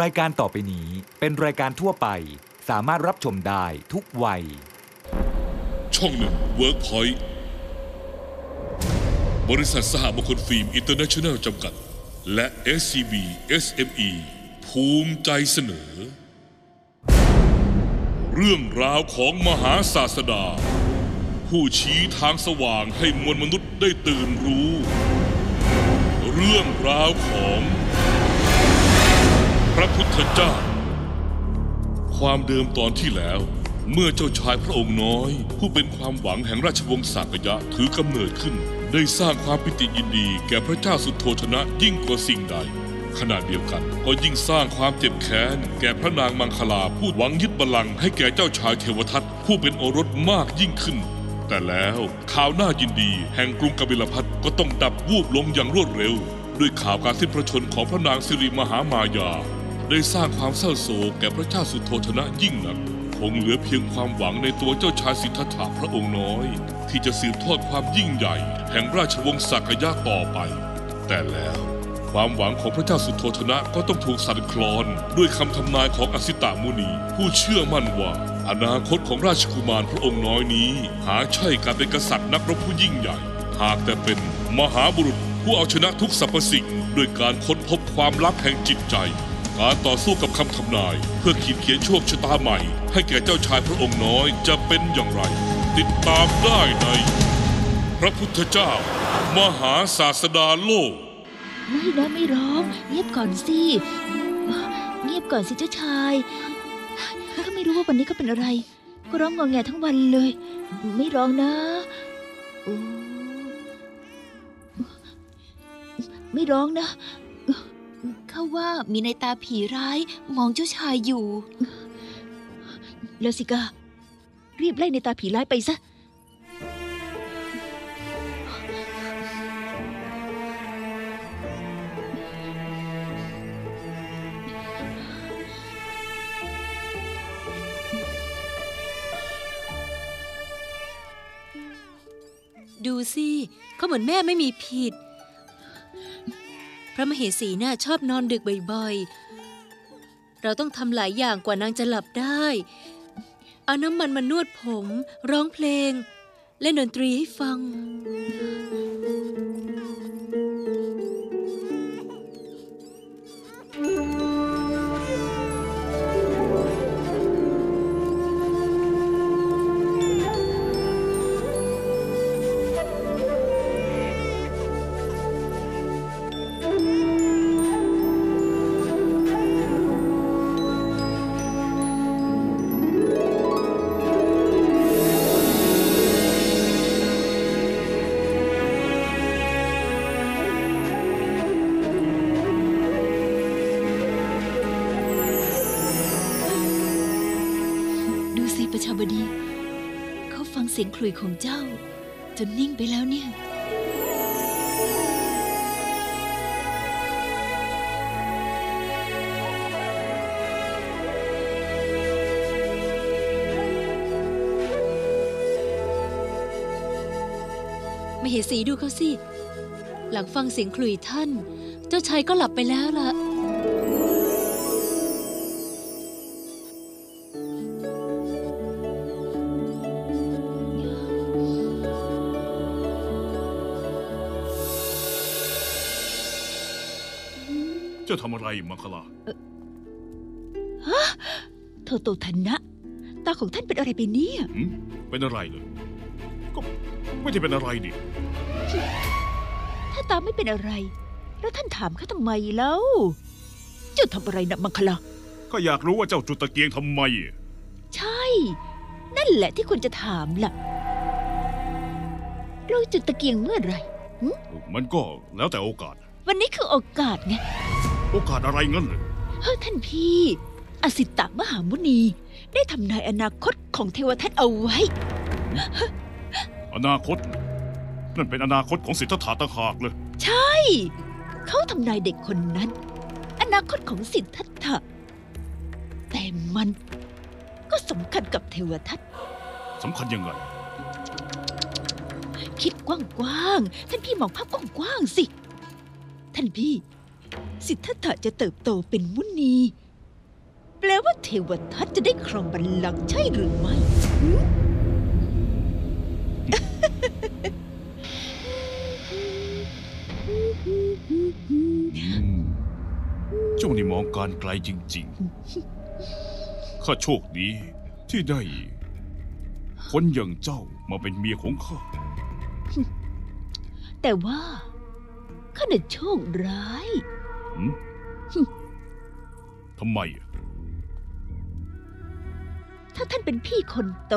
รายการต่อไปนี้เป็นรายการทั่วไป สามารถรับชมได้ทุกวัย ช่องหนึ่งเวิร์กพอยต์บริษัทสหมงคลฟิล์มอินเตอร์เนชั่นแนลจำกัด และ SCB SME ภูมิใจเสนอ เรื่องราวของมหาศาสดา ผู้ชี้ทางสว่างให้มวลมนุษย์ได้ตื่นรู้ เรื่องราวของ พระพุทธเจ้า ความเดิมตอนที่แล้ว เมื่อเจ้าชายพระองค์น้อย ผู้เป็นความหวังแห่งราชวงศ์สากยะถือกำเนิดขึ้น ได้สร้างความปิติยินดี แก่พระเจ้าสุโธธนะยิ่งกว่าสิ่งใดขณะเดียวกันก็ยิ่งสร้างความเจ็บแค้น แก่พระนางมังคลาผู้หวังยึดบัลลังก์ให้แก่เจ้าชายเทวทัตผู้เป็นโอรสมากยิ่งขึ้น แต่แล้วข่าวน่ายินดี แห่งกรุงกบิลพัทก็ต้องดับวูบลงอย่างรวดเร็ว ด้วยข่าวการสิ้นพระชนของพระนางสิริมหามายา ได้สร้างความเศร้าโศกแก่พระเจ้าสุโธธนะยิ่งนัก คงเหลือเพียงความหวังในตัวเจ้าชายสิทธัตถะพระองค์น้อย ที่จะสืบทอดความยิ่งใหญ่ แห่งราชวงศ์สักยะต่อไป แต่แล้วความหวังของพระเจ้าสุโธธนะก็ต้องถูกสั่นคลอน ด้วยคำทำนายของอสิตามุนี ผู้เชื่อมั่นว่า อนาคตของราชกุมารพระองค์น้อยนี้ หาใช่การเป็นกษัตริย์นักรบผู้ยิ่งใหญ่ หากแต่เป็นมหาบุรุษผู้เอาชนะทุกสรรพสิ่งด้วยการค้นพบความลับแห่งจิตใจ การต่อสู้กับคำทำนาย เพื่อขีดเขียนโชคชะตาใหม่ ให้แก่เจ้าชายพระองค์น้อยจะเป็นอย่างไร ติดตามได้ใน พระพุทธเจ้า มหาศาสดาโลก ไม่นะไม่ร้อง เงียบก่อนสิ เงียบก่อนสิเจ้าชายข้าไม่รู้ว่าวันนี้เขาเป็นอะไร ก็ร้องงอแงทั้งวันเลย ไม่ร้องนะไม่ร้องนะ ขาว่ามีในตาผีร้ายมองเจ้าชายอยู่ แล้วสิการีบไล่ในตาผีร้ายไปซะ ดูสิเขาเหมือนแม่ไม่มีผิดพ ระมเหสีน่าชอบนอนดึกบ่อยๆ เราต้องทำหลายอย่างกว่านางจะหลับได้ เอาน้ำมันมานวดผม ร้องเพลง เล่นดนตรีให้ฟัง ลุ่ยของเจ้า จนนิ่งไปแล้วเนี่ย มเหสีดูเขาสิ หลังฟังเสียงขลุยท่าน เจ้าชายก็หลับไปแล้วล่ะ จ้าทำอะไรมังคลาโทโตทันนะ ตาของท่านเป็นอะไรไปเนี่ย หืมเป็นอะไรเลยก็ไม่ได้เป็นอะไรดิ ถ้าตาไม่เป็นอะไร แล้วท่านถามข้าทำไมแล้วเจ้าทำอะไรนะมังคลา ก็อยากรู้ว่าเจ้าจุดตะเกียงทำไม ใช่ นั่นแหละที่ควรจะถามล่ะเราจุดตะเกียงเมื่อไหร่ มันก็แล้วแต่โอกาส วันนี้คือโอกาสไง โอกาสอะไรงั้นเลยเฮ้ยท่านพี่ อสิตะมหามุนี ได้ทำนายอนาคตของเทวทัตเอาไว้ อนาคต นั่นเป็นอนาคตของสิทธัตถะต่างหากเลยใช่ เขาทำนายเด็กคนนั้น อนาคตของสิทธัตถะแต่มันก็สำคัญกับเทวทัตสำคัญยังไง คิดกว้างๆท่านพี่มองภาพกว้างๆสิ ท่านพี่ สิทธัตถะจะเติบโตเป็นมุนี แปลว่าเทวทัตจะได้ครองบัลลังก์ใช่หรือไม่หืมอืมเจ้านี่มองการไกลจริงๆ ข้าโชคดีที่ได้ คนอย่างเจ้ามาเป็นเมียของข้า แต่ว่าข้าน่ะโชคร้ายหืม ทำไมอะถ้าท่านเป็นพี่คนโต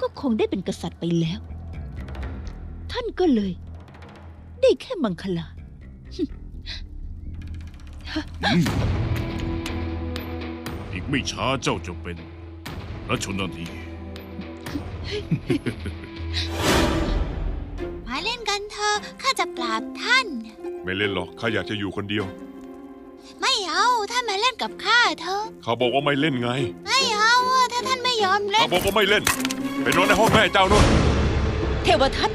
ก็คงได้เป็นกษัตริย์ไปแล้ว ท่านก็เลย ได้แค่มังคลาอืมอีกไม่ช้าเจ้าจะเป็นรัชนาทีมาเล่น กันเถอะข้าจะปราบท่าน ไม่เล่นหรอกข้าอยากจะอยู่คนเดียว ไม่เอาท่านมาเล่นกับข้าเถอะเขาบอกว่าไม่เล่นไง ไม่เอาอะถ้าท่านไม่ยอมเล่เขานบอกว่าไม่เล่น ไปนอนในห้องแม่เจ้านู่นเทวทัต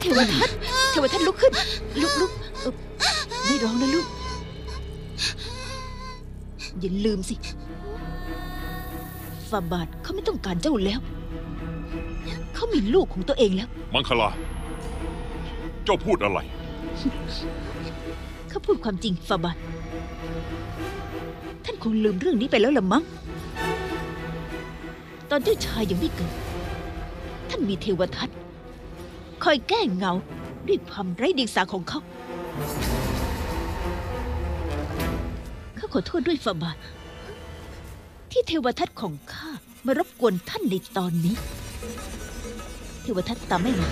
เทวทัตเทวทัตลุกขึ้น ลุกลุกเอ่อไม่ร้องนะลูก อย่าลืมสิฟาบาทเขาไม่ต้องการเจ้าแล้ว เขามีลูกของตัวเองแล้ว มังคลา เจ้าพูดอะไร เขาพูดความจริงฟาบาทท่านคงลืมเรื่องนี้ไปแล้วละมั้ง ตอนเจ้าชายยังไม่เกิด ท่านมีเทวทัตคอยแก้เงาด้วยความไร้เดียงสาของเขา ข้าขอโทษด้วยฟาบาทที่เทวทัตของข้ามารบกวนท่านในตอนนี้ เทวทัตตามไม่มา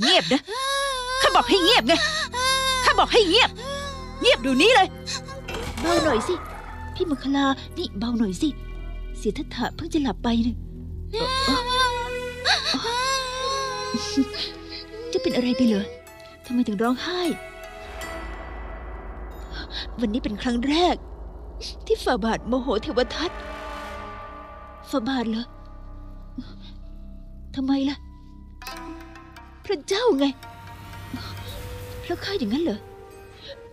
เงียบนะ ข้าบอกให้เงียบไง ข้าบอกให้เงียบ เงียบดูนี้เลย เบาหน่อยสิ พี่มังคลา นี่เบาหน่อยสิ เสียทัตถะเพิ่งจะหลับไปเนี่ยเอ่อเอ่อเอ่อจะเป็นอะไรไปเหรอทำไมถึงร้องไห้ วันนี้เป็นครั้งแรก ที่ฝ่าบาทโมโหเทวทัตฝ่าบาทเหรอทำไมล่ะ พระเจ้าไงเพราะข้าอย่างนั้นเหรอ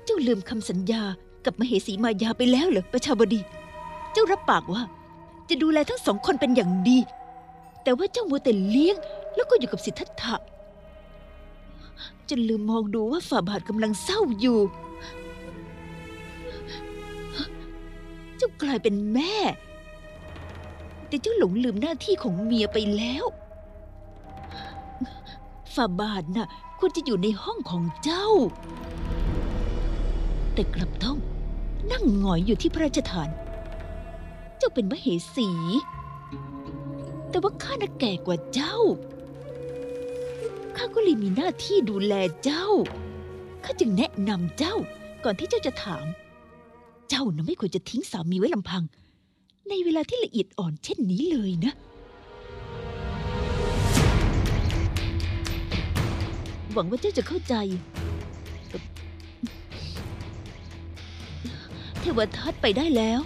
เจ้าลืมคำสัญญากับมเหสีมายาไปแล้วเหรอประชาบดี เจ้ารับปากว่า จะดูแลทั้งสองคนเป็นอย่างดี แต่ว่าเจ้ามัวแต่เลี้ยง แล้วก็อยู่กับสิทธัตถะจนลืมมองดูว่าฝ่าบาทกำลังเศร้าอยู่ เจ้ากลายเป็นแม่ แต่เจ้าหลงลืมหน้าที่ของเมียไปแล้วฝ่าบาทน่ะควรจะอยู่ในห้องของเจ้า แต่กลับต้องนั่งหงอยอยู่ที่พระราชฐาน เจ้าเป็นมเหสี แต่ว่าข้าน่ะแก่กว่าเจ้า ข้าก็เลยมีหน้าที่ดูแลเจ้า ข้าจึงแนะนำเจ้าก่อนที่เจ้าจะถาม เจ้าน่ะไม่ควรจะทิ้งสามีไว้ลำพัง ในเวลาที่ละเอียดอ่อนเช่นนี้เลยนะ หวังว่าเจ้าจะเข้าใจ เทวทัตไปได้แล้ว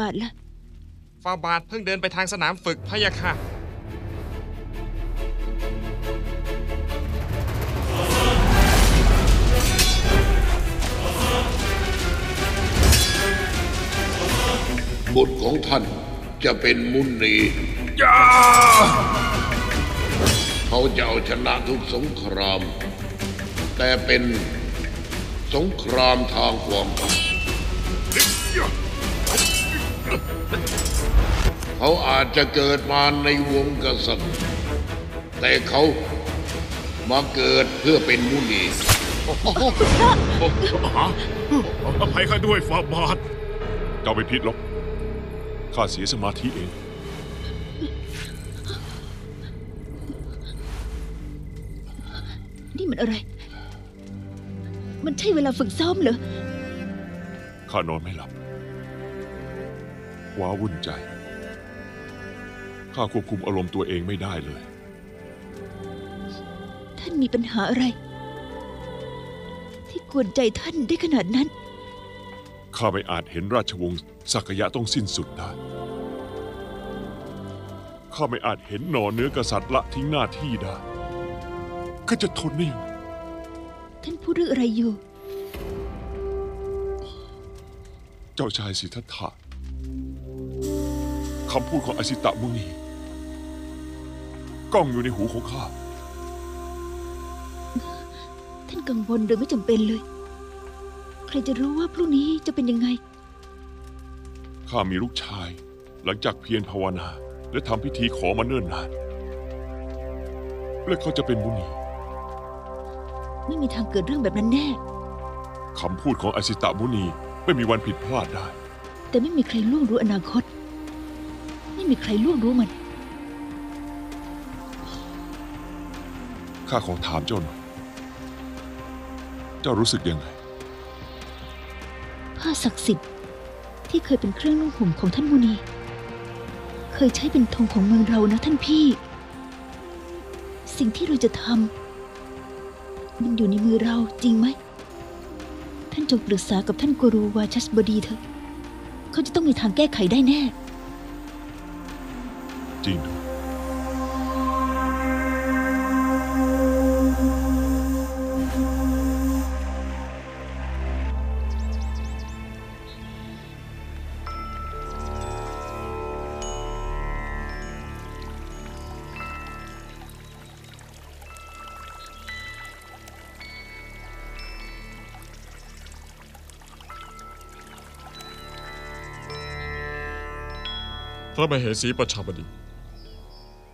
บาทล่ะฟาบาทเพิ่งเดินไปทางสนามฝึกพะยะค่ะบุตรของท่านจะเป็นมุนีเขาจะเอาชนะทุกสงคราม แต่เป็นสงครามทางความคิด เขาอาจจะเกิดมาในวงกษัตริย์ แต่เขามาเกิดเพื่อเป็นมุนีฮะอภัยข้าด้วยฝ่าบาท เจ้าไปผิดหรอกข้าเสียสมาธิเอง นี่มันอะไร มันใช่เวลาฝึกซ้อมเหรอ ข้านอนไม่หลับ ว้าวุ่นใจ ข้าควบคุมอารมณ์ตัวเองไม่ได้เลย ท่านมีปัญหาอะไร ที่กวนใจท่านได้ขนาดนั้น ข้าไม่อาจเห็นราชวงศ์สักยะต้องสิ้นสุดได้ ข้าไม่อาจเห็นหนอเนื้อกษัตริย์ละทิ้งหน้าที่ได้ก็จะทนได้ยังไงท่านพูดเรื่องอะไรอยู่ เจ้าชายสิทธัตถะ คำพูดของอสิตะมุนีก้องอยู่ในหูของข้า ท่านกังวลโดยไม่จำเป็นเลย ใครจะรู้ว่าพรุ่งนี้จะเป็นยังไง ข้ามีลูกชาย หลังจากเพียรภาวนา และทำพิธีขอมาเนิ่นนาน และเขาจะเป็นมุนี ไม่มีทางเกิดเรื่องแบบนั้นแน่ คำพูดของอสิตะมุนีไม่มีวันผิดพลาดได้ แต่ไม่มีใครล่วงรู้อนาคต ไม่มีใครล่วงรู้มัน ข้าขอถามเจ้าหน่อย เจ้ารู้สึกยังไง ผ้าศักดิ์สิทธิ์ที่เคยเป็นเครื่องนุ่งห่มของท่านมุนี เคยใช้เป็นธงของเมืองเรานะท่านพี่ สิ่งที่เราจะทำมันอยู่ในมือเราจริงไหม ท่านจงปรึกษากับท่านกูรูวาชัสบดีเถอะ เขาจะต้องมีทางแก้ไขได้แน่ พระมเหสีประชาบดี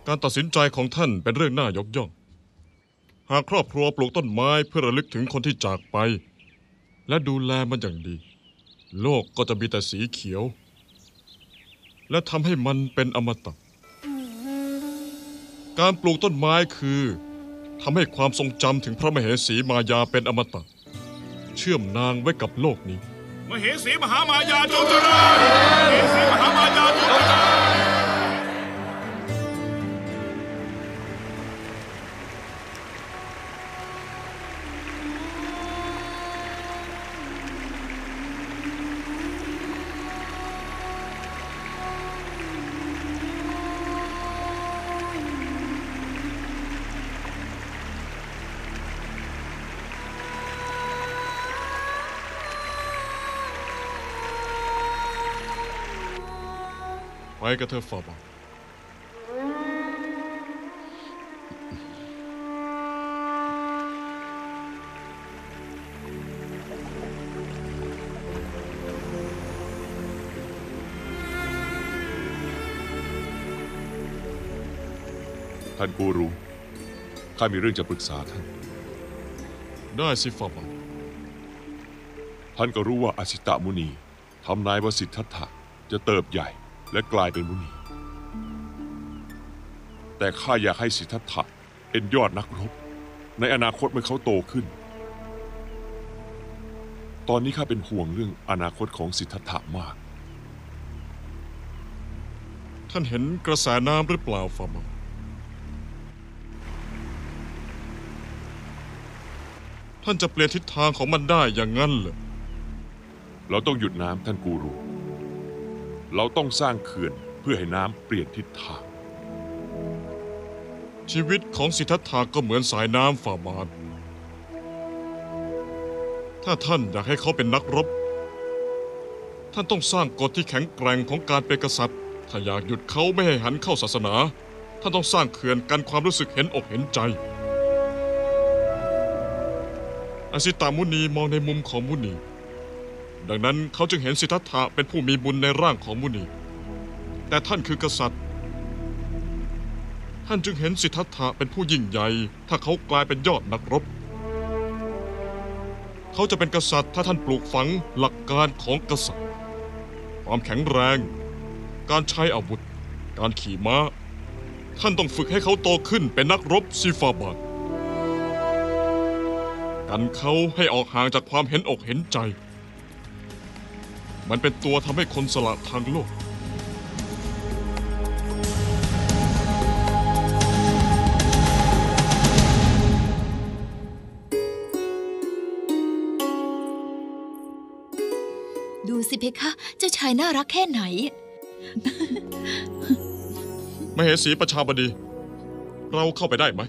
การตัดสินใจของท่านเป็นเรื่องน่ายกย่อง หากครอบครัวปลูกต้นไม้เพื่อระลึกถึงคนที่จากไป และดูแลมันอย่างดี โลกก็จะมีแต่สีเขียว และทำให้มันเป็นอมตะ การปลูกต้นไม้คือทำให้ความทรงจำถึงพระมเหสีมายาเป็นอมตะ เชื่อมนางไว้กับโลกนี้ มเหสีมหามาย กับเธอฝ่าบาทท่านกูรูข้ามีเรื่องจะปรึกษาท่าน ได้สิฝ่าบาทท่านก็รู้ว่าอสิตะมุนีทำนายว่าสิทธัตถะจะเติบใหญ่ และกลายเป็นมุนี แต่ข้าอยากให้สิทธัตถะเป็นยอดนักรบ ในอนาคตเมื่อเขาโตขึ้น ตอนนี้ข้าเป็นห่วงเรื่องอนาคตของสิทธัตถะมาก ท่านเห็นกระแสน้ำหรือเปล่าฝ่าบาทท่านจะเปลี่ยนทิศทางของมันได้อย่างนั้นเหรอ เราต้องหยุดน้ำท่านกูรู เราต้องสร้างเขื่อนเพื่อให้น้ำเปลี่ยนทิศทาง ชีวิตของสิทธัตถะก็เหมือนสายน้ำฝ่าบาท ถ้าท่านอยากให้เขาเป็นนักรบ ท่านต้องสร้างกฎที่แข็งแกร่งของการเป็นกษัตริย์ ถ้าอยากหยุดเขาไม่ให้หันเข้าศาสนา ท่านต้องสร้างเขื่อนกันความรู้สึกเห็นอกเห็นใจ อสิตามุนีมองในมุมของมุนี ดังนั้นเขาจึงเห็นสิทธัตถะเป็นผู้มีบุญในร่างของมุนี แต่ท่านคือกษัตริย์ ท่านจึงเห็นสิทธัตถะเป็นผู้ยิ่งใหญ่ ถ้าเขากลายเป็นยอดนักรบ เขาจะเป็นกษัตริย์ถ้าท่านปลูกฝังหลักการของกษัตริย์ ความแข็งแรง การใช้อาวุธ การขี่ม้า ท่านต้องฝึกให้เขาโตขึ้นเป็นนักรบซีฟาบาดกันเขาให้ออกห่างจากความเห็นอกเห็นใจ มันเป็นตัวทำให้คนสละทางโลก ดูสิเพคะ เจ้าชายน่ารักแค่ไหน มเหสีประชาบดี เราเข้าไปได้ไหม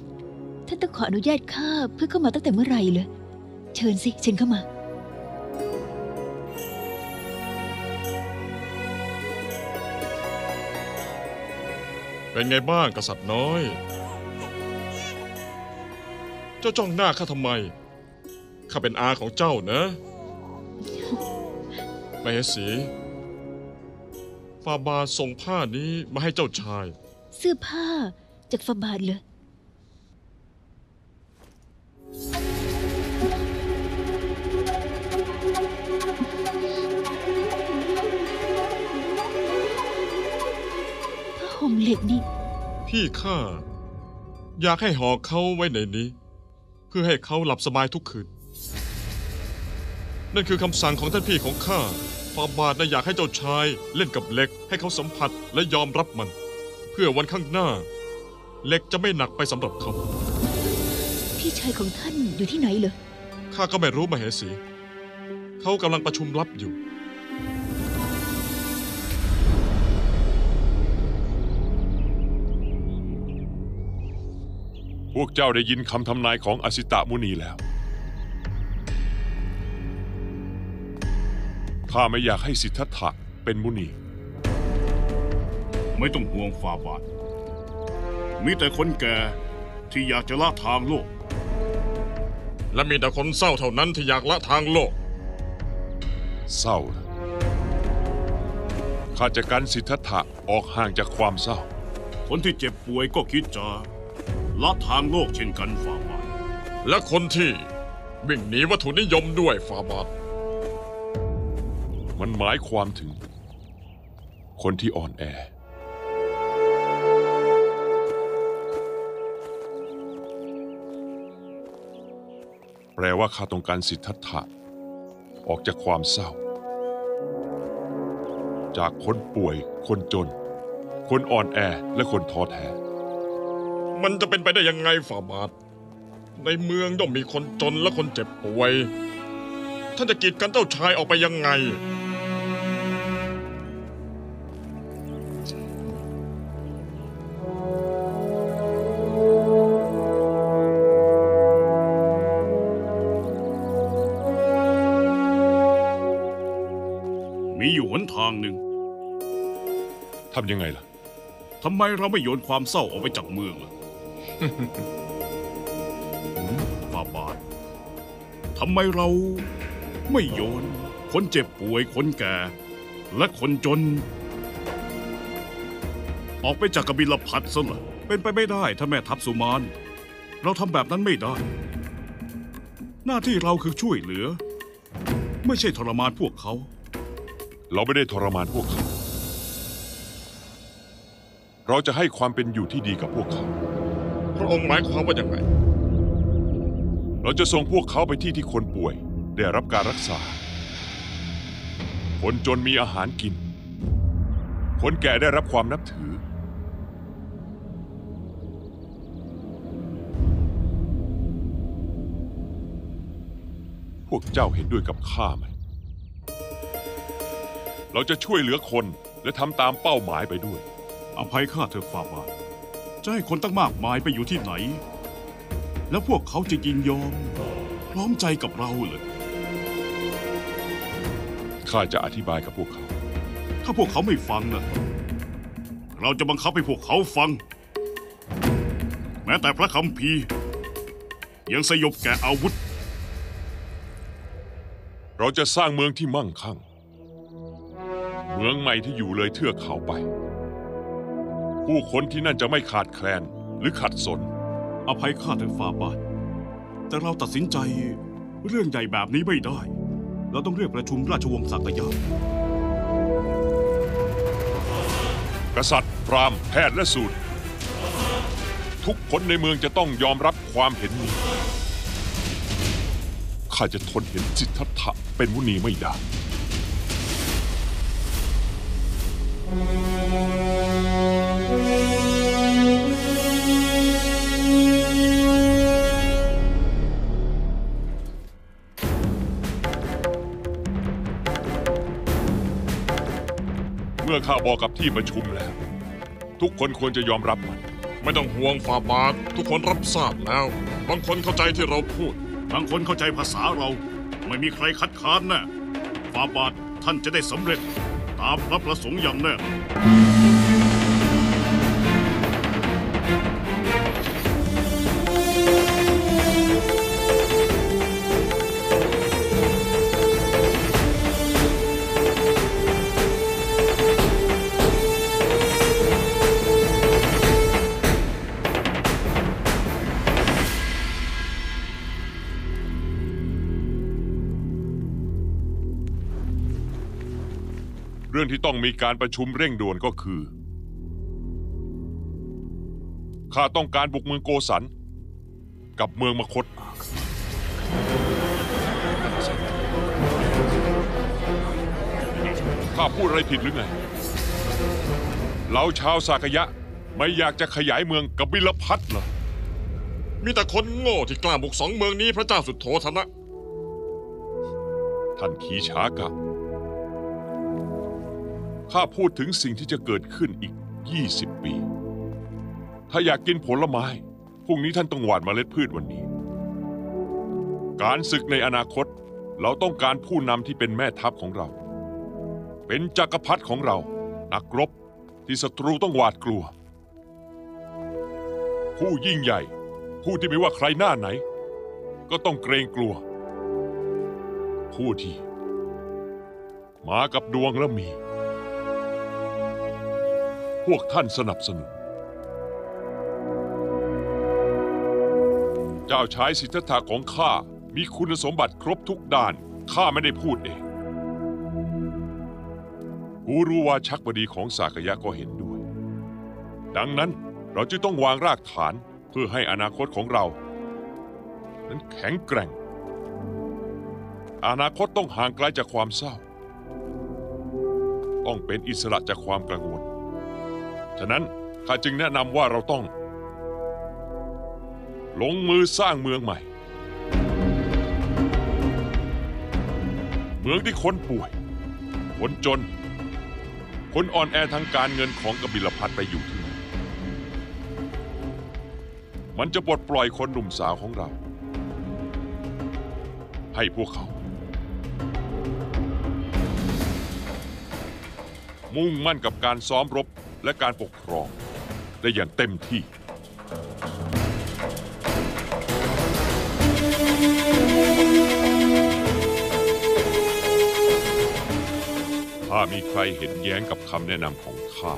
ท่านต้องขออนุญาตข้าเพื่อเข้ามาตั้งแต่เมื่อไหร่เลย เชิญสิ เชิญเข้ามา เป็นไงบ้างกษัตริย์น้อย เจ้าจ้องหน้าข้าทำไม ข้าเป็นอาของเจ้านะมเหสีฟาบาทส่งผ้านี้มาให้เจ้าชาย เสื้อผ้าจากฟาบาทเลยผ้าห่มเหล็กนี่ พี่ข้าอยากให้ห่อเขาไว้ในนี้ เพื่อให้เขาหลับสบายทุกคืน นั่นคือคำสั่งของท่านพี่ของข้าฟาบาทน่ะอยากให้เจ้าชายเล่นกับเหล็ก ให้เขาสัมผัสและยอมรับมัน เพื่อวันข้างหน้าเหล็กจะไม่หนักไปสำหรับเขา พี่ชายของท่านอยู่ที่ไหนเหรอข้าก็ไม่รู้มเหสี เขากำลังประชุมลับอยู่ พวกเจ้าได้ยินคำทำนายของอสิตะมุนีแล้ว ข้าไม่อยากให้สิทธัตถะเป็นมุนี ไม่ต้องห่วงฟาบาท มีแต่คนแก่ที่อยากจะละทางโลก และมีแต่คนเศร้าเท่านั้นที่อยากละทางโลก เศร้านะข้าจะกันสิทธัตถะออกห่างจากความเศร้า คนที่เจ็บป่วยก็คิดจะ ละทางโลกเช่นกันฟาบาทและคนที่วิ่งหนีวัตถุนิยมด้วยฟาบาทมันหมายความถึง คนที่อ่อนแอ แปลว่าข้าต้องการสิทธัตถะออกจากความเศร้า จากคนป่วย คนจน คนอ่อนแอและคนท้อแท้ มันจะเป็นไปได้ยังไงฝ่าบาท ในเมืองต้องมีคนจนและคนเจ็บป่วย ท่านจะกีดกันเจ้าชายออกไปยังไง มีอยู่หนทางหนึ่ง ทำยังไงล่ะ ทำไมเราไม่โยนความเศร้าออกไปจากเมืองล่ะ ฟาบาททำไมเราไม่โยน คนเจ็บป่วยคนแก่ และคนจน ออกไปจากกบิลพัทซะล่ะเป็นไปไม่ได้ถ้าแม่ทัพสุมาน เราทำแบบนั้นไม่ได้ หน้าที่เราคือช่วยเหลือ ไม่ใช่ทรมานพวกเขา เราไม่ได้ทรมานพวกเขา เราจะให้ความเป็นอยู่ที่ดีกับพวกเขา พระองค์หมายความว่าอย่างไร เราจะส่งพวกเขาไปที่ที่คนป่วย ได้รับการรักษา คนจนมีอาหารกิน คนแก่ได้รับความนับถือ พวกเจ้าเห็นด้วยกับข้าไหม เราจะช่วยเหลือคนและทำตามเป้าหมายไปด้วย อภัยข้าเถอะฟาบาท จะให้คนตั้งมากมายไปอยู่ที่ไหน แล้วพวกเขาจะยินยอมพร้อมใจกับเราเลยข้าจะอธิบายกับพวกเขา ถ้าพวกเขาไม่ฟังนะเราจะบังคับให้พวกเขาฟัง แม้แต่พระคัมภีร์ ยังสยบแก่อาวุธ เราจะสร้างเมืองที่มั่งคั่ง เมืองใหม่ที่อยู่เลยเทือกเขาไป ผู้คนที่นั่นจะไม่ขาดแคลนหรือขัดสน อภัยข้าเถอะฟาบาทแต่เราตัดสินใจเรื่องใหญ่แบบนี้ไม่ได้ เราต้องเรียกประชุมราชวงศ์สักยะกษัตริย์พราหมณ์แพทย์และสูตร ทุกคนในเมืองจะต้องยอมรับความเห็นนี้ ข้าจะทนเห็นสิทธัตถะเป็นมุนีไม่ได้ ข้าบอกกับที่ประชุมแล้ว ทุกคนควรจะยอมรับมัน ไม่ต้องห่วงฟาบาท ทุกคนรับทราบแล้ว บางคนเข้าใจที่เราพูด บางคนเข้าใจภาษาเรา ไม่มีใครคัดค้านแน่ฟาบาทท่านจะได้สำเร็จ ตามพระประสงค์อย่างแน่ ต้องมีการประชุมเร่งด่วนก็คือ ข้าต้องการบุกเมืองโกสัน กับเมืองมคต ข้าพูดอะไรผิดหรือไง เราชาวสากยะไม่อยากจะขยายเมืองกับบิลพัทเหรอ มีแต่คนโง่ที่กล้าบุกสองเมืองนี้พระเจ้าสุดโทธนะ ท่านขีช้ากะ ข้าพูดถึงสิ่งที่จะเกิดขึ้นอีก 20 ปี ถ้าอยากกินผลไม้ พรุ่งนี้ท่านต้องหว่านเมล็ดพืชวันนี้ การศึกในอนาคต เราต้องการผู้นำที่เป็นแม่ทัพของเรา เป็นจักรพรรดิของเรา นักรบที่ศัตรูต้องหวาดกลัว ผู้ยิ่งใหญ่ ผู้ที่ไม่ว่าใครหน้าไหน ก็ต้องเกรงกลัว ผู้ที่ มากับดวงและมี พวกท่านสนับสนุน เจ้าชายสิทธัตถะของข้ามีคุณสมบัติครบทุกด้าน ข้าไม่ได้พูดเองกูรู้ว่าชักบดีของสากยะก็เห็นด้วย ดังนั้นเราจะต้องวางรากฐานเพื่อให้อนาคตของเรา นั้นแข็งแกร่ง อนาคตต้องห่างไกลจากความเศร้า ต้องเป็นอิสระจากความกังวล ฉะนั้นข้าจึงแนะนำว่าเราต้อง ลงมือสร้างเมืองใหม่ เมืองที่คนป่วย คนจน คนอ่อนแอทางการเงินของกบิลพัทไปอยู่ที่นั่นมันจะปลดปล่อยคนหนุ่มสาวของเรา ให้พวกเขามุ่งมั่นกับการซ้อมรบ และการปกครอง ได้อย่างเต็มที่ถ้ามีใครเห็นแย้งกับคำแนะนำของข้า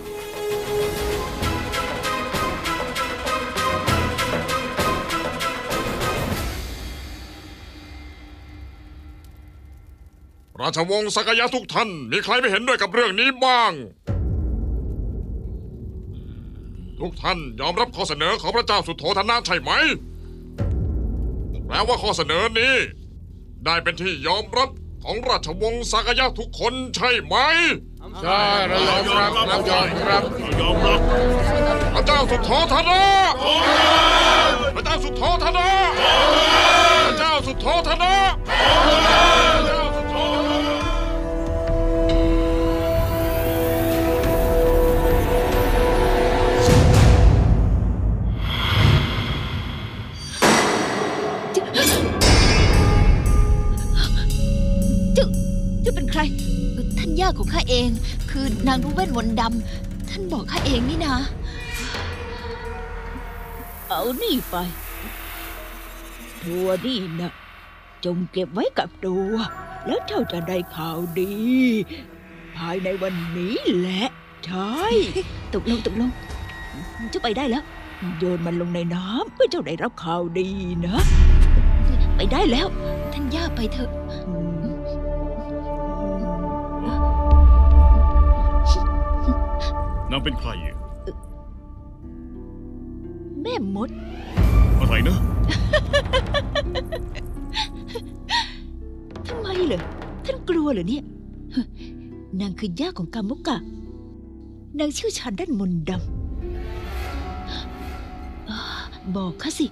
ราชวงศ์สกยะทุกท่าน มีใครไม่เห็นด้วยกับเรื่องนี้บ้าง ทุกท่านยอมรับข้อเสนอของพระเจ้าสุโธธนะใช่ไหม แปลว่าข้อเสนอนี้ ได้เป็นที่ยอมรับของราชวงศ์สักยะทุกคนใช่ไหม ใช่เรายอมรับเรายอมรับยอมรับ พระเจ้าสุโธธนะพระเจ้าสุโธธนะพระเจ้าสุโธธนะพระเจ้า ของข้าเอง คือนางรู้เวทมนต์ดำท่านบอกข้าเองนี่นะ เอานี่ไปทัวนี่นะจงเก็บไว้กับตัว แล้วเจ้าจะได้ข่าวดี ภายในวันนี้แหละใช่ตกลงตกลงเจ้าไปได้แล้ว โยนมันลงในน้ำเพื่อเจ้าได้รับข่าวดีนะ ไปได้แล้ว ท่านย่าไปเถอะ นางเป็นใครอะแม่มด อะไรนะ ทำไมเหรอ ท่านกลัวเหรอเนี่ยฮะนางคือย่าของกามุกะ นางเชี่ยวชาญด้านมนต์ดำอ่าบอกข้าสิ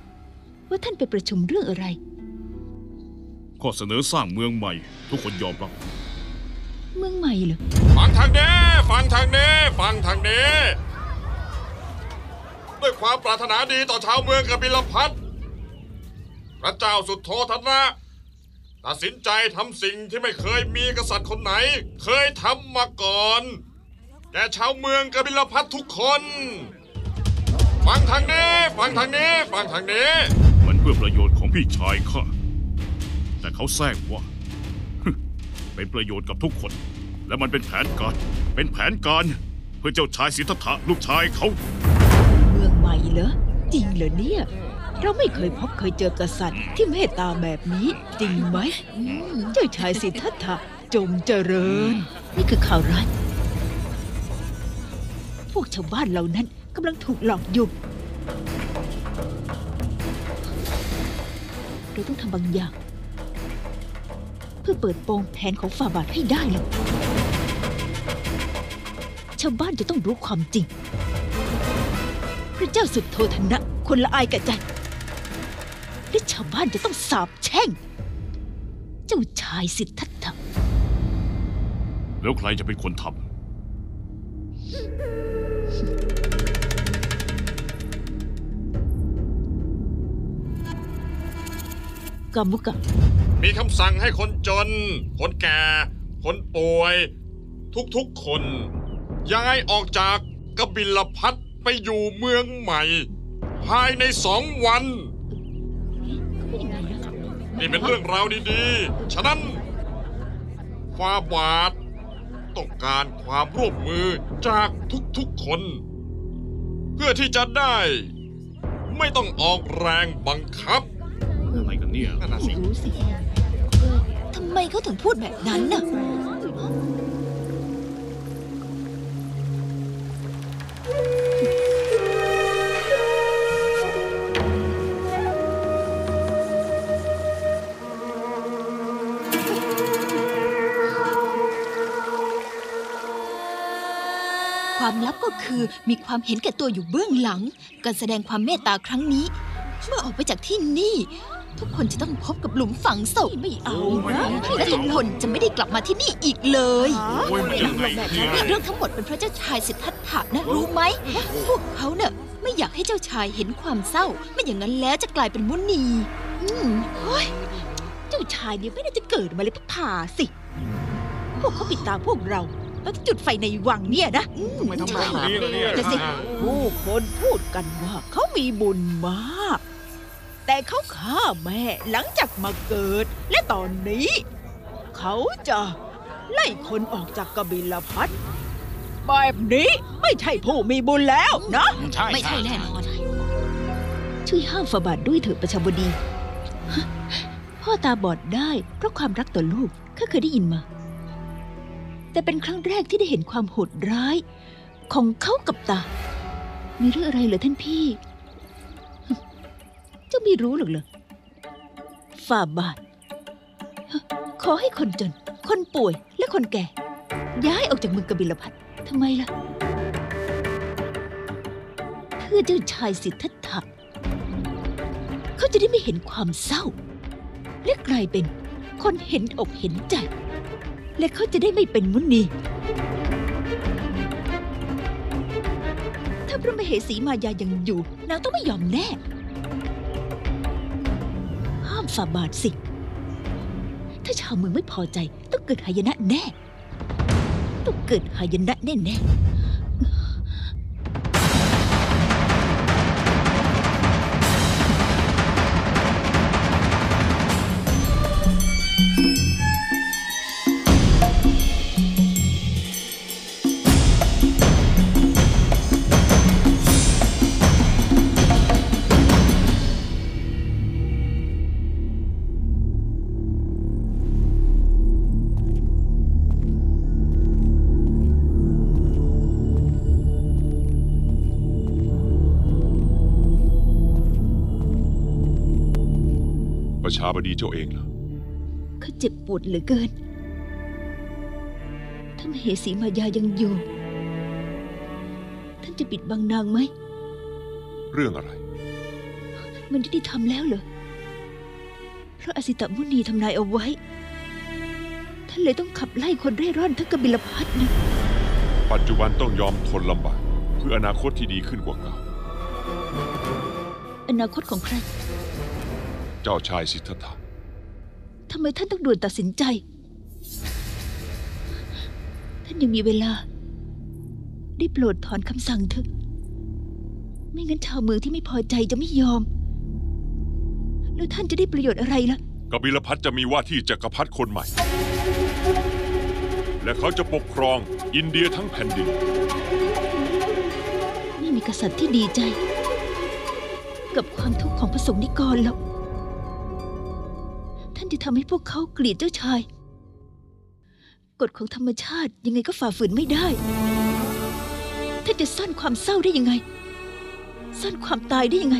ว่าท่านไปประชุมเรื่องอะไร ข้อเสนอสร้างเมืองใหม่ ทุกคนยอมรับ เมืองใหม่เหรอฟังทางนี้ฟังทางนี้ฟังทางนี้ ด้วยความปรารถนาดีต่อชาวเมืองกบิลพัทพระเจ้าสุดโทธนะตัดสินใจทำสิ่งที่ไม่เคยมีกษัตริย์คนไหน เคยทำมาก่อนแกชาวเมืองกบิลพัททุกคน ฟังทางนี้ ฟังทางนี้ ฟังทางนี้ มันเพื่อประโยชน์ของพี่ชายข้าแต่เขาแซงว่า เป็นประโยชน์กับทุกคน และมันเป็นแผนการ เป็นแผนการ เพื่อเจ้าชายสิทธัตถะลูกชายเขา เมืองใหม่เหรอ จริงเหรอเนี่ย เราไม่เคยพบเคยเจอกษัตริย์ที่เมตตาแบบนี้ จริงไหมเจ้าชายสิทธัตถะจงเจริญ นี่คือข่าวร้าย พวกชาวบ้านเหล่านั้นกำลังถูกหลอกอยู่ เราต้องทำบางอย่างเพื่อเปิดโปงแผนของฝ่าบาทให้ได้เลยชาวบ้านจะต้องรู้ความจริง พระเจ้าสุดโทธนะ คนละอายกับใจ และชาวบ้านจะต้องสาบแช่ง เจ้าชายสิทธัตถะแล้วใครจะเป็นคนทำ กามุกะ มีคำสั่งให้คนจน คนแก่ คนป่วย ทุกๆคน ย้ายออกจากกบิลพัทไปอยู่เมืองใหม่ ภายในสองวัน นี่เป็นเรื่องราวดีๆ ฉะนั้นฟาบาทต้องการความร่วมมือจากทุกๆคน เพื่อที่จะได้ ไม่ต้องออกแรงบังคับ เนี่ยนั่นน่ะสิ รู้สิทำไมเขาถึงพูดแบบนั้นน่ะ ความลับก็คือมีความเห็นแก่ตัวอยู่เบื้องหลัง การแสดงความเมตตาครั้งนี้ เมื่อออกไปจากที่นี่ ทุกคนจะต้องพบกับหลุมฝังศพไม่เอานะและทุกคนจะไม่ได้กลับมาที่นี่อีกเลยโอ้ยมันยังไงเนี่ยนี่เรื่องทั้งหมดเป็นเพราะเจ้าชายสิทธัตถะนะรู้ไหมพวกเขาเน่ะไม่อยากให้เจ้าชายเห็นความเศร้า ไม่อย่างนั้นแล้วจะกลายเป็นมุนีอืมเฮ้ยเจ้าชายเนี่ยไม่น่าจะเกิดมาเลยพัผ่าสิ พวกเขาปิดตาพวกเรา แล้วจุดไฟในวังเนี่ยนะทำไมทำแบบนี้ล่ะเนี่ยนั่นสิ ผู้คนพูดกันว่าเขามีบุญมาก แต่เขาฆ่าแม่หลังจากมาเกิด และตอนนี้ เขาจะไล่คนออกจากกบิลพัทแบบนี้ไม่ใช่ผู้มีบุญแล้วนะไม่ใช่แน่นอนช่วยห้ามฝาบาทด้วยเถิดประชาบดีฮะพ่อตาบอดได้เพราะความรักต่อลูกข้าเคยได้ยินมา แต่เป็นครั้งแรกที่ได้เห็นความโหดร้าย ของเขากับตา มีเรื่องอะไรเหรอท่านพี่ฮึเจ้าไม่รู้หรอกเหรอฝ่าบาท ขอให้คนจน คนป่วยและคนแก่ ย้ายออกจากเมืองกบิลพัททำไมล่ะ เพื่อเจ้าชายสิทธัตถะเขาจะได้ไม่เห็นความเศร้า และกลายเป็นคนเห็นอกเห็นใจ และเขาจะได้ไม่เป็นมุนีถ้าพระมเหสีมายายังอยู่นางต้องไม่ยอมแน่ ฝาบาทสิ ถ้าชาวเมืองไม่พอใจ ต้องเกิดหายนะแน่ ต้องเกิดหายนะแน่แน่ บดีเจ้าเองเหรอเขาเจ็บปวดเหลือเกิน ถ้ามเหสีมายายังอยู่ ท่านจะปิดบังนางไหม เรื่องอะไร มันยุติธรรมแล้วเหรอ เพราะอสิตมุนีทำนายเอาไว้ ท่านเลยต้องขับไล่คนเร่ร่อนทั้งกบิลพัทนะ ปัจจุบันต้องยอมทนลำบาก เพื่ออนาคตที่ดีขึ้นกว่าเก่าอนาคตของใคร เจ้าชายสิทธัตถะทำไมท่านต้องด่วนตัดสินใจ ท่านยังมีเวลา ได้โปรดถอนคำสั่งเถอะ ไม่งั้นชาวเมืองที่ไม่พอใจจะไม่ยอม แล้วท่านจะได้ประโยชน์อะไรล่ะ กบิลพัทจะมีว่าที่จักรพรรดิคนใหม่ และเขาจะปกครองอินเดียทั้งแผ่นดิน ไม่มีกษัตริย์ที่ดีใจ กับความทุกข์ของพระสงฆ์นิกรหรอก ท่านจะทำให้พวกเขาเกลียดเจ้าชาย กฎของธรรมชาติยังไงก็ฝ่าฝืนไม่ได้ท่านจะซ่อนความเศร้าได้ยังไง ซ่อนความตายได้ยังไง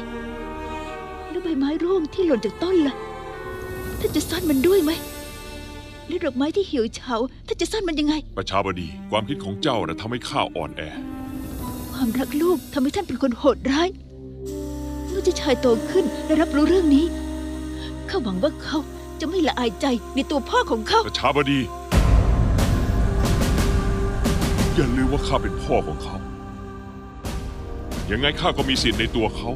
แล้วใบไม้ร่วงที่หล่นจากต้นล่ะท่านจะซ่อนมันด้วยไหมแล้วดอกไม้ที่เหี่ยวเฉาท่านจะซ่อนมันยังไง ประชาบดี ความคิดของเจ้านะทำให้ข้าอ่อนแอ ความรักลูกทำให้ท่านเป็นคนโหดร้ายเมื่อเจ้าชายโตขึ้นและรับรู้เรื่องนี้ข้าหวังว่าเขา จะไม่ละอายใจในตัวพ่อของเขาประชาบดี อย่าลืมว่าข้าเป็นพ่อของเขา ยังไงข้าก็มีสิทธิ์ในตัวเขา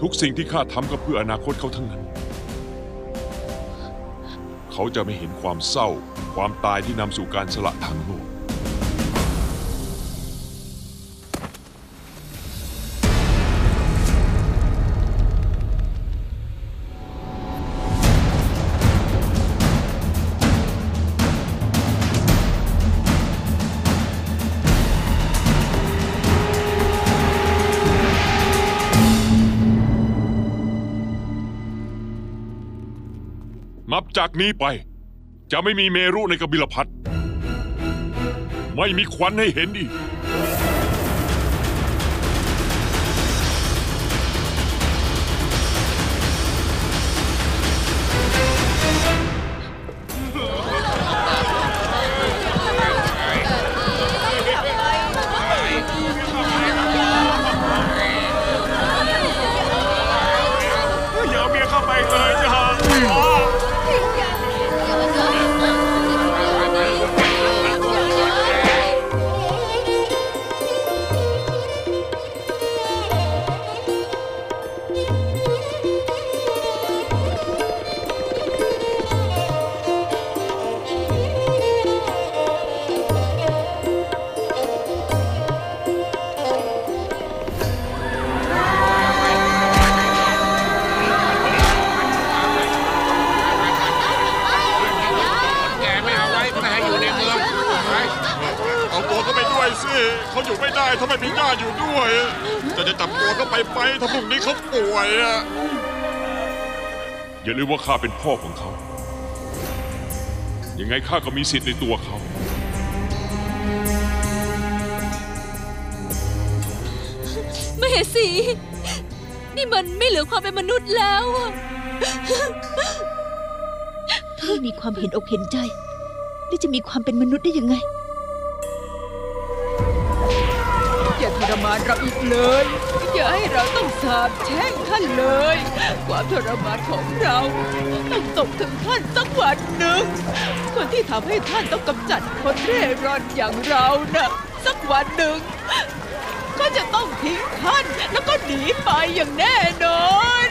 ทุกสิ่งที่ข้าทำก็เพื่ออนาคตเขาทั้งนั้น เขาจะไม่เห็นความเศร้า ความตายที่นำสู่การสละทางโลก จากนี้ไป จะไม่มีเมรุในกบิลพัทไม่มีควันให้เห็นอีก ตัวเขาไปไปถ้าพรุ่งนี้เขาป่วยอะอย่าลืมว่าข้าเป็นพ่อของเขา ยังไงข้าก็มีสิทธิ์ในตัวเขา มเหสี นี่มันไม่เหลือความเป็นมนุษย์แล้วอะถ้าไม่มีความเห็นอกเห็นใจ แล้วจะมีความเป็นมนุษย์ได้ยังไง อย่าทรมานเราอีกเลย อย่าให้เราต้องสาบแช่งท่านเลย ความทรมานของเราต้องตกถึงท่านสักวันหนึ่ง คนที่ทำให้ท่านต้องกำจัดคนเร่ร่อนอย่างเราน่ะ สักวันหนึ่ง ก็จะต้องทิ้งท่านแล้วก็หนีไปอย่างแน่นอน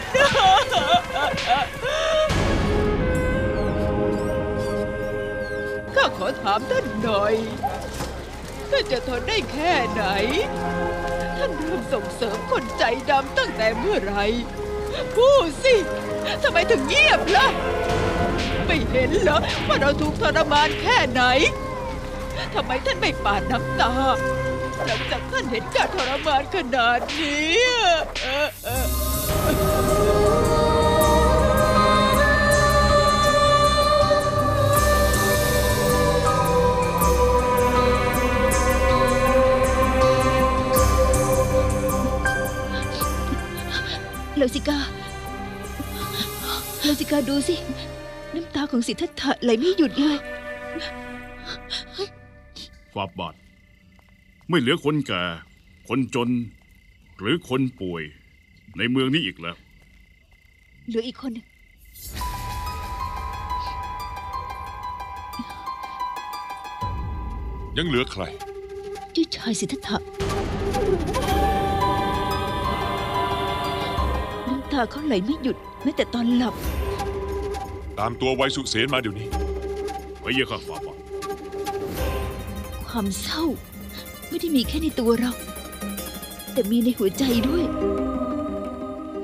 ข้าขอถามท่านหน่อยท่านจะทนได้แค่ไหน ท่านเริ่มส่งเสริมคนใจดำตั้งแต่เมื่อไหรพูดสิทำไมถึงเงียบล่ะ ไม่เห็นเหรอว่าเราถูกทรมานแค่ไหนทำไมท่านไม่ปาดน้ำตา หลังจากท่านเห็นการทรมานขนาดนี้ ลวสิกาลาสิกาดูสิ น้ำตาของสิทธัตถะไหลไม่หยุดเลยฟาบาทไม่เหลือคนแก่ คนจน หรือคนป่วย ในเมืองนี้อีกแล้ว เหลืออีกคนหนึ่งยังเหลือใคร เจ้าชายสิทธัตถะ ตาเขาไหลไม่หยุดแม้แต่ตอนหลับ ตามตัวไวสุเสนมาเดี๋ยวนี้พระเยาค่ะฟาบาทความเศร้า ไม่ได้มีแค่ในตัวเรา แต่มีในหัวใจด้วย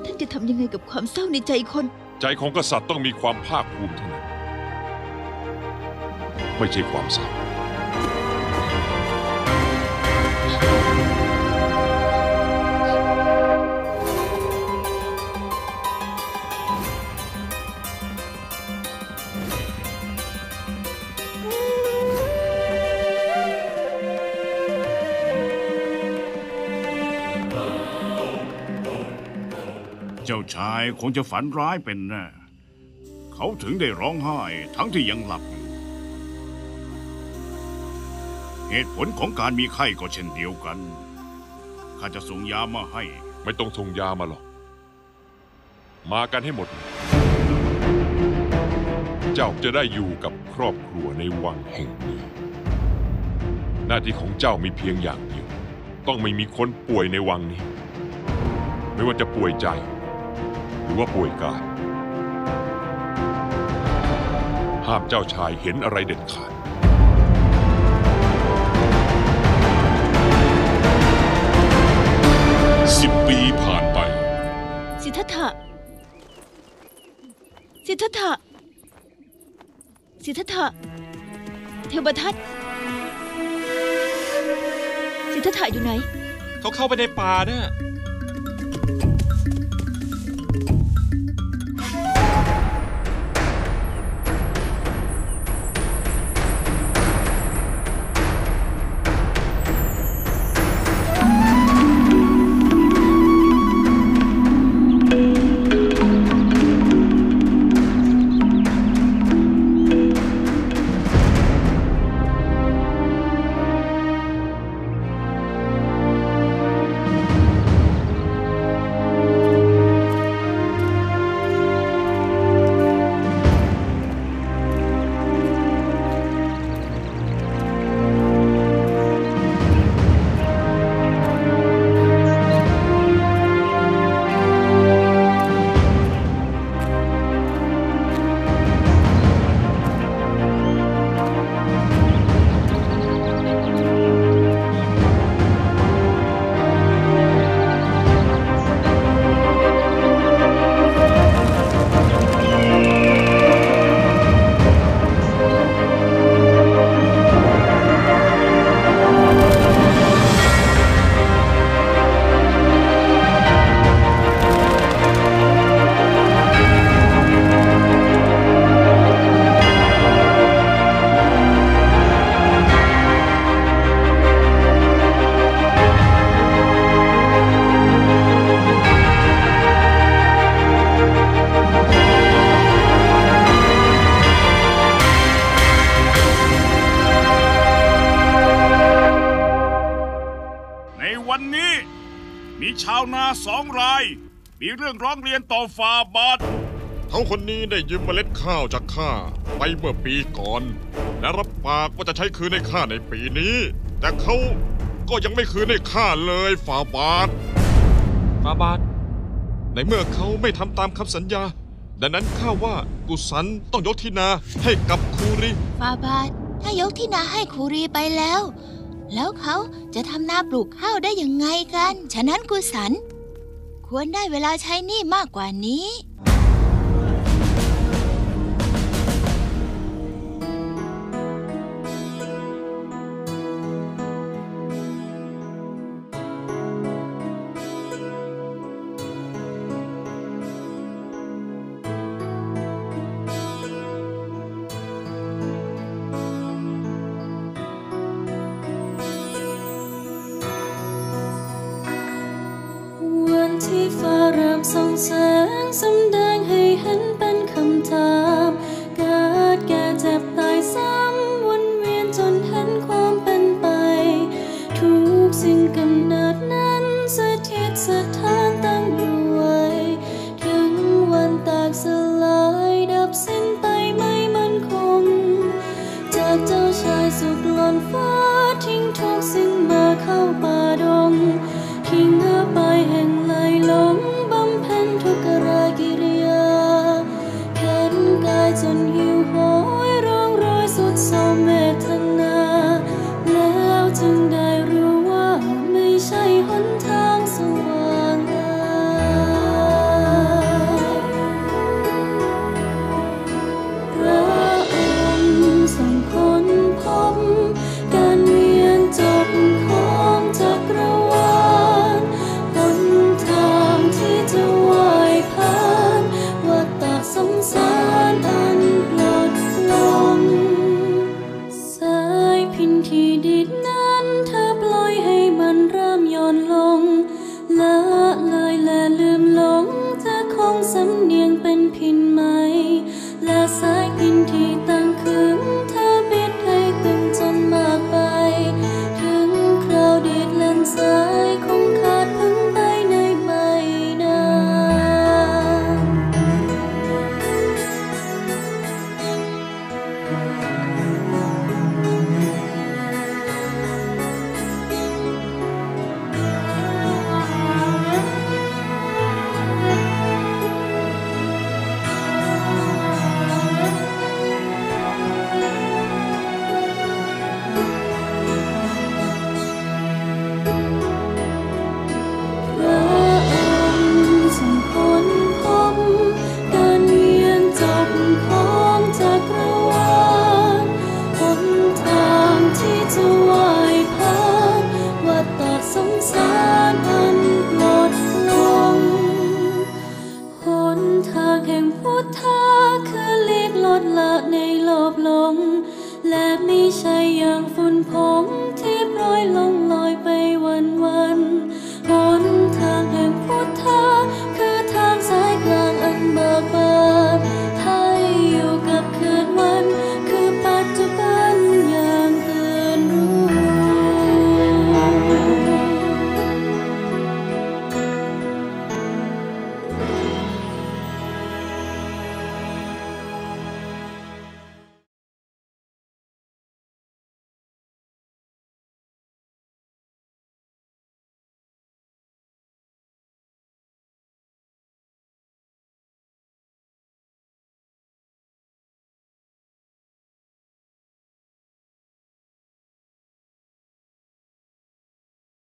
ท่านจะทำยังไงกับความเศร้าในใจคน ใจของกษัตริย์ต้องมีความภาคภูมิเท่านั้น ไม่ใช่ความเศร้าายคงจะฝันร้ายเป็นแน่เขาถึงได้ร้องไห้ทั้งที่ยังหลับอยู่เหตุผลของการมีไข้ก็เช่นเดียวกัน ข้าจะส่งยามาให้ ไม่ต้องส่งยามาหรอก มากันให้หมด เจ้าจะได้อยู่กับครอบครัวในวังแห่งนี้ หน้าที่ของเจ้ามีเพียงอย่างเดียว ต้องไม่มีคนป่วยในวังนี้ ไม่ว่าจะป่วยใจ รือว่าป่วยกายห้ามเจ้าชายเห็นอะไรเด็ดขาด สิบปีผ่านไป สิทธัตถะ สิทธัตถะ สิทธัตถะ เทวทัต สิทธัตถะอยู่ไหน เขาเข้าไปในป่าน่ะ รื่องร้องเรียนต่อฟาบาทเขาคนนี้ได้ยืมเมล็ดข้าวจากข้าไปเมื่อปีก่อน และรับปากว่าจะใช้คืนให้ข้าในปีนี้ แต่เขาก็ยังไม่คืนให้ข้าเลยฝ่าบาทฟาบาทในเมื่อเขาไม่ทำตามคำสัญญา ดังนั้นข้าว่ากุสันต้องยกที่นาให้กับคูริฟาบาทถ้ายกที่นาให้คูรีไปแล้ว แล้วเขาจะทำนาปลูกข้าวได้ยังไงกัน ฉะนั้นกุสัน ควรได้เวลาใช้หนี้มากกว่านี้